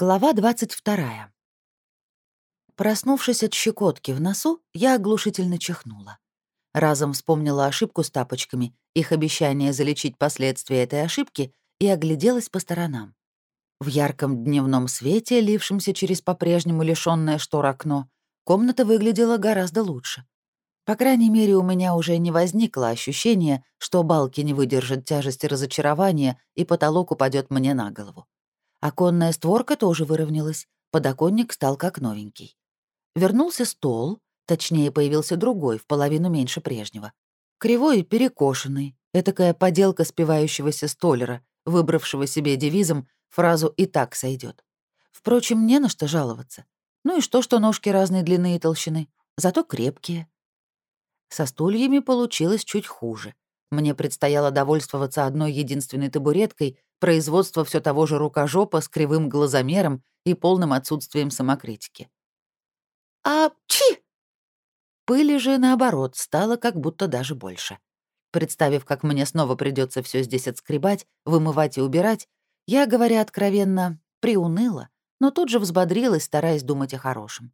Глава 22. Проснувшись от щекотки в носу, я оглушительно чихнула. Разом вспомнила ошибку с тапочками, их обещание залечить последствия этой ошибки, и огляделась по сторонам. В ярком дневном свете, лившемся через по-прежнему лишённое штор окно, комната выглядела гораздо лучше. По крайней мере, у меня уже не возникло ощущения, что балки не выдержат тяжести разочарования и потолок упадет мне на голову. Оконная створка тоже выровнялась, подоконник стал как новенький. Вернулся стол, точнее, появился другой, в половину меньше прежнего. Кривой и перекошенный, этакая поделка спивающегося столера, выбравшего себе девизом фразу «и так сойдет. Впрочем, не на что жаловаться. Ну и что, что ножки разной длины и толщины, зато крепкие. Со стульями получилось чуть хуже. Мне предстояло довольствоваться одной единственной табуреткой, производство все того же рукожопа с кривым глазомером и полным отсутствием самокритики. «А чи!» Пыли же, наоборот, стало как будто даже больше. Представив, как мне снова придется все здесь отскребать, вымывать и убирать, я, говоря откровенно, приуныла, но тут же взбодрилась, стараясь думать о хорошем.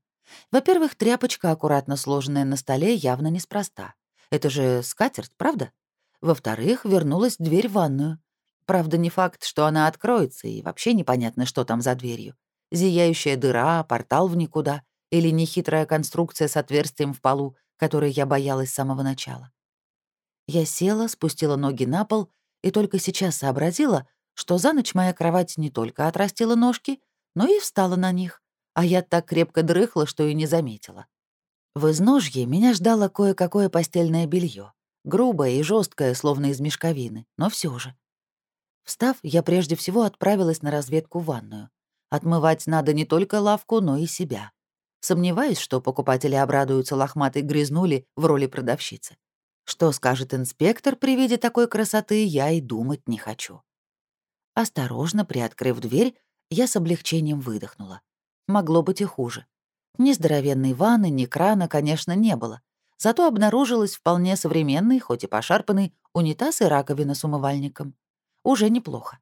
Во-первых, тряпочка, аккуратно сложенная на столе, явно неспроста. Это же скатерть, правда? Во-вторых, вернулась дверь в ванную. Правда, не факт, что она откроется, и вообще непонятно, что там за дверью. Зияющая дыра, портал в никуда или нехитрая конструкция с отверстием в полу, которой я боялась с самого начала. Я села, спустила ноги на пол и только сейчас сообразила, что за ночь моя кровать не только отрастила ножки, но и встала на них, а я так крепко дрыхла, что и не заметила. В изножье меня ждало кое-какое постельное белье, грубое и жесткое, словно из мешковины, но все же. Встав, я прежде всего отправилась на разведку в ванную. Отмывать надо не только лавку, но и себя. Сомневаюсь, что покупатели обрадуются лохматой грязнули в роли продавщицы. Что скажет инспектор при виде такой красоты, я и думать не хочу. Осторожно приоткрыв дверь, я с облегчением выдохнула. Могло быть и хуже. Ни здоровенной ванны, ни крана, конечно, не было. Зато обнаружилась вполне современный, хоть и пошарпанный, унитаз и раковина с умывальником. Уже неплохо.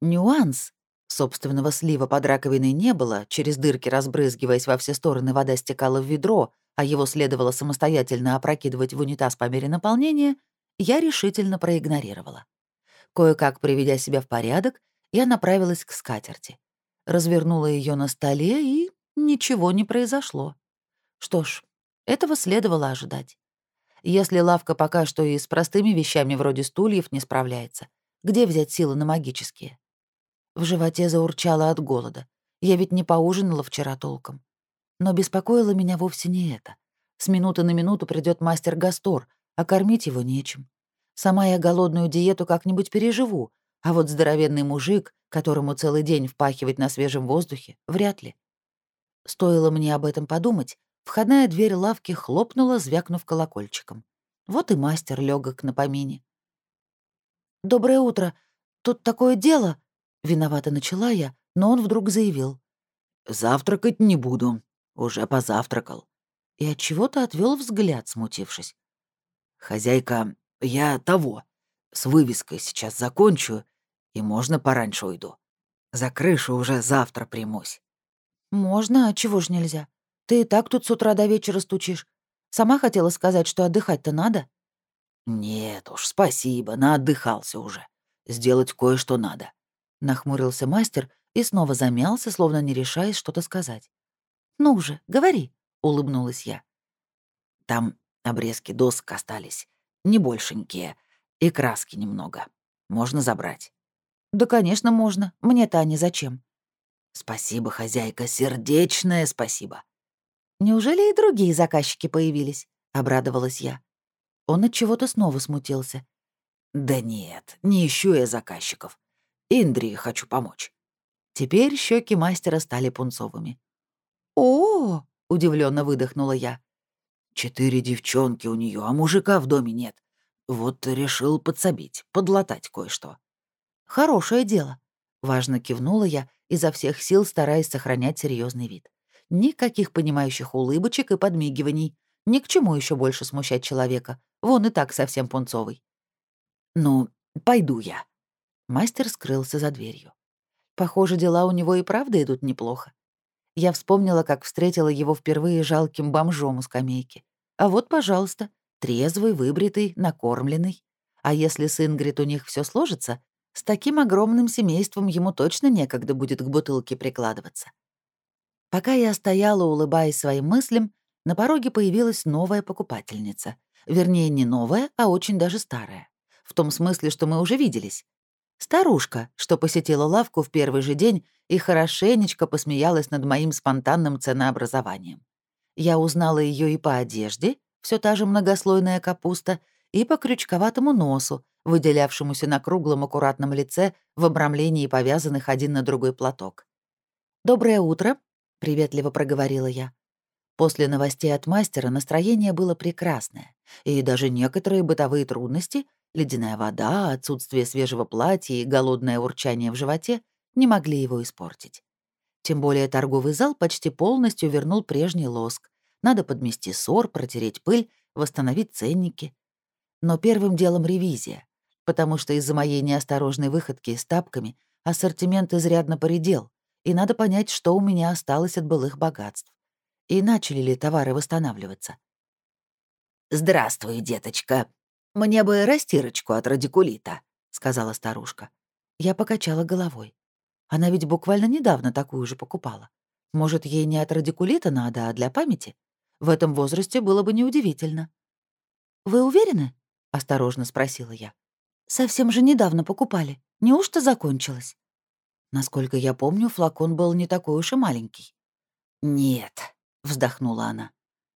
Нюанс. Собственного слива под раковиной не было, через дырки разбрызгиваясь во все стороны вода стекала в ведро, а его следовало самостоятельно опрокидывать в унитаз по мере наполнения, я решительно проигнорировала. Кое-как приведя себя в порядок, я направилась к скатерти. Развернула ее на столе, и ничего не произошло. Что ж, этого следовало ожидать. Если лавка пока что и с простыми вещами вроде стульев не справляется, где взять силы на магические? В животе заурчало от голода. Я ведь не поужинала вчера толком. Но беспокоило меня вовсе не это. С минуты на минуту придет мастер Гастор, а кормить его нечем. Сама я голодную диету как-нибудь переживу, а вот здоровенный мужик, которому целый день впахивать на свежем воздухе, вряд ли. Стоило мне об этом подумать, входная дверь лавки хлопнула, звякнув колокольчиком. Вот и мастер легок на помине. «Доброе утро. Тут такое дело...» Виновато начала я, но он вдруг заявил. «Завтракать не буду. Уже позавтракал». И от чего то отвел взгляд, смутившись. «Хозяйка, я того. С вывеской сейчас закончу, и можно пораньше уйду. За крышу уже завтра примусь». «Можно, а чего ж нельзя? Ты и так тут с утра до вечера стучишь. Сама хотела сказать, что отдыхать-то надо». «Нет уж, спасибо, наотдыхался уже. Сделать кое-что надо». Нахмурился мастер и снова замялся, словно не решаясь что-то сказать. «Ну уже, говори», — улыбнулась я. «Там обрезки досок остались, не большенькие, и краски немного. Можно забрать». «Да, конечно, можно. Мне-то они зачем?» «Спасибо, хозяйка, сердечное спасибо». «Неужели и другие заказчики появились?» — обрадовалась я. Он от чего-то снова смутился. Да нет, не ищу я заказчиков. Индрии хочу помочь. Теперь щеки мастера стали пунцовыми. О, удивленно выдохнула я. Четыре девчонки у нее, а мужика в доме нет. Вот решил подсобить, подлатать кое-что. Хорошее дело. Важно кивнула я, изо всех сил стараясь сохранять серьезный вид. Никаких понимающих улыбочек и подмигиваний. Ни к чему еще больше смущать человека. Вон и так совсем пунцовый. «Ну, пойду я». Мастер скрылся за дверью. Похоже, дела у него и правда идут неплохо. Я вспомнила, как встретила его впервые жалким бомжом у скамейки. А вот, пожалуйста, трезвый, выбритый, накормленный. А если с Ингрид у них все сложится, с таким огромным семейством ему точно некогда будет к бутылке прикладываться. Пока я стояла, улыбаясь своим мыслям, на пороге появилась новая покупательница. Вернее, не новая, а очень даже старая. В том смысле, что мы уже виделись. Старушка, что посетила лавку в первый же день и хорошенечко посмеялась над моим спонтанным ценообразованием. Я узнала ее и по одежде, все та же многослойная капуста, и по крючковатому носу, выделявшемуся на круглом аккуратном лице в обрамлении повязанных один на другой платок. «Доброе утро», — приветливо проговорила я. После новостей от мастера настроение было прекрасное, и даже некоторые бытовые трудности — ледяная вода, отсутствие свежего платья и голодное урчание в животе — не могли его испортить. Тем более торговый зал почти полностью вернул прежний лоск. Надо подмести ссор, протереть пыль, восстановить ценники. Но первым делом ревизия, потому что из-за моей неосторожной выходки с тапками ассортимент изрядно поредел, и надо понять, что у меня осталось от былых богатств. И начали ли товары восстанавливаться. «Здравствуй, деточка. Мне бы растирочку от радикулита», — сказала старушка. Я покачала головой. Она ведь буквально недавно такую же покупала. Может, ей не от радикулита надо, а для памяти? В этом возрасте было бы неудивительно. «Вы уверены?» — осторожно спросила я. «Совсем же недавно покупали. Неужто закончилось?» Насколько я помню, флакон был не такой уж и маленький. «Нет», — вздохнула она.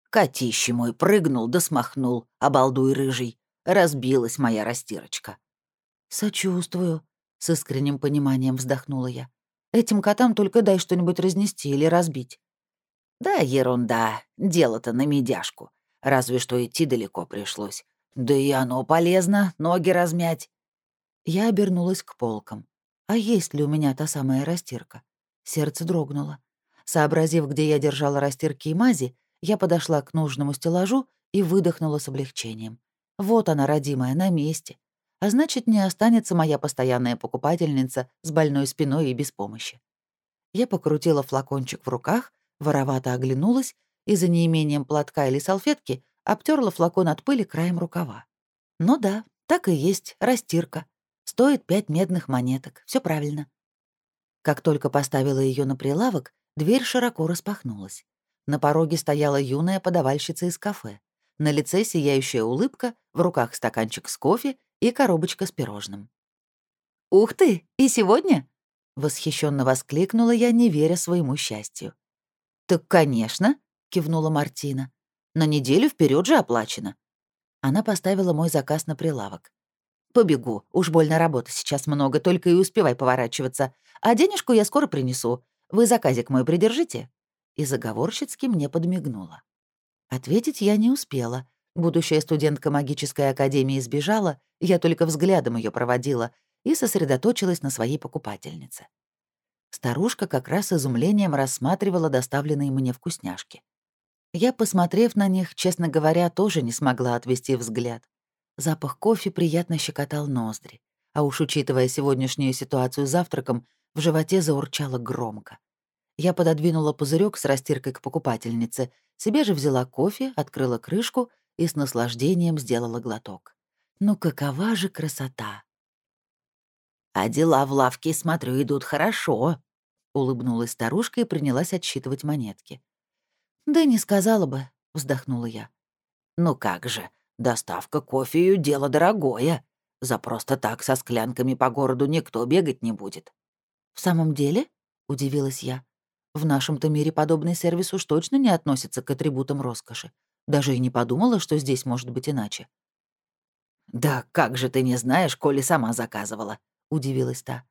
«Котище мой прыгнул да смахнул, обалдуй рыжий. Разбилась моя растирочка». «Сочувствую», — с искренним пониманием вздохнула я. «Этим котам только дай что-нибудь разнести или разбить». «Да ерунда, дело-то на медяшку. Разве что идти далеко пришлось. Да и оно полезно, ноги размять. Я обернулась к полкам. А есть ли у меня та самая растирка? Сердце дрогнуло. Сообразив, где я держала растирки и мази, я подошла к нужному стеллажу и выдохнула с облегчением. Вот она, родимая, на месте. А значит, не останется моя постоянная покупательница с больной спиной и без помощи. Я покрутила флакончик в руках, воровато оглянулась и за неимением платка или салфетки обтерла флакон от пыли краем рукава. Ну да, так и есть, растирка. Стоит пять медных монеток, все правильно. Как только поставила ее на прилавок, дверь широко распахнулась. На пороге стояла юная подавальщица из кафе. На лице сияющая улыбка, в руках стаканчик с кофе и коробочка с пирожным. «Ух ты! И сегодня?» — восхищенно воскликнула я, не веря своему счастью. «Так, конечно», — кивнула Мартина. На неделю вперед же оплачено». Она поставила мой заказ на прилавок. «Побегу, уж больно работы сейчас много, только и успевай поворачиваться. А денежку я скоро принесу. Вы заказик мой придержите». И заговорщицки мне подмигнула. Ответить я не успела. Будущая студентка магической академии сбежала, я только взглядом ее проводила и сосредоточилась на своей покупательнице. Старушка как раз изумлением рассматривала доставленные мне вкусняшки. Я, посмотрев на них, честно говоря, тоже не смогла отвести взгляд. Запах кофе приятно щекотал ноздри, а уж учитывая сегодняшнюю ситуацию с завтраком, в животе заурчало громко. Я пододвинула пузырек с растиркой к покупательнице, себе же взяла кофе, открыла крышку и с наслаждением сделала глоток. Ну какова же красота! «А дела в лавке, смотрю, идут хорошо», — улыбнулась старушка и принялась отсчитывать монетки. «Да не сказала бы», — вздохнула я. «Ну как же, доставка кофею — дело дорогое. За просто так со склянками по городу никто бегать не будет». «В самом деле?» — удивилась я. «В нашем-то мире подобный сервис уж точно не относится к атрибутам роскоши. Даже и не подумала, что здесь может быть иначе». «Да как же ты не знаешь, коли сама заказывала?» — удивилась та.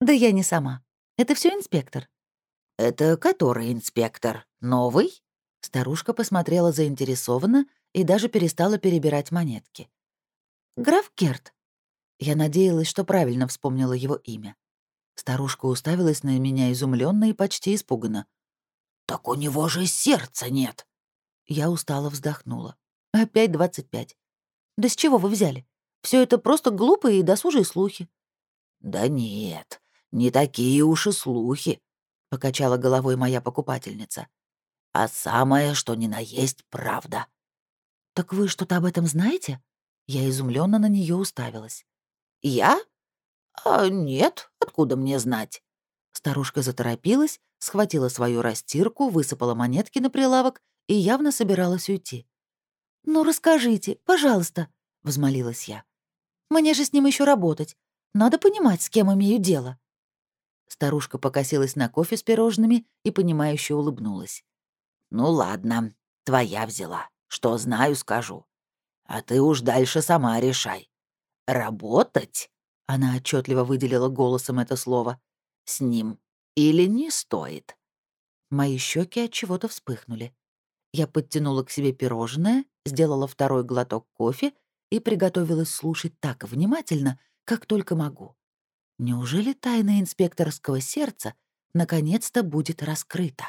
«Да я не сама. Это все инспектор». «Это который инспектор? Новый?» Старушка посмотрела заинтересованно и даже перестала перебирать монетки. «Граф Керт». Я надеялась, что правильно вспомнила его имя. Старушка уставилась на меня изумленно и почти испуганно. «Так у него же сердца нет!» Я устало вздохнула. «Опять двадцать пять. Да с чего вы взяли? Все это просто глупые и досужие слухи». «Да нет, не такие уж и слухи», — покачала головой моя покупательница. «А самое, что ни на есть, правда». «Так вы что-то об этом знаете?» Я изумленно на нее уставилась. «Я? А нет, откуда мне знать?» Старушка заторопилась, схватила свою растирку, высыпала монетки на прилавок и явно собиралась уйти. «Ну, расскажите, пожалуйста», — взмолилась я. «Мне же с ним еще работать. Надо понимать, с кем имею дело». Старушка покосилась на кофе с пирожными и, понимающе улыбнулась. «Ну ладно, твоя взяла. Что знаю, скажу. А ты уж дальше сама решай. Работать?» Она отчетливо выделила голосом это слово. «С ним или не стоит?» Мои щеки от чего-то вспыхнули. Я подтянула к себе пирожное, сделала второй глоток кофе и приготовилась слушать так внимательно, как только могу. Неужели тайна инспекторского сердца наконец-то будет раскрыта?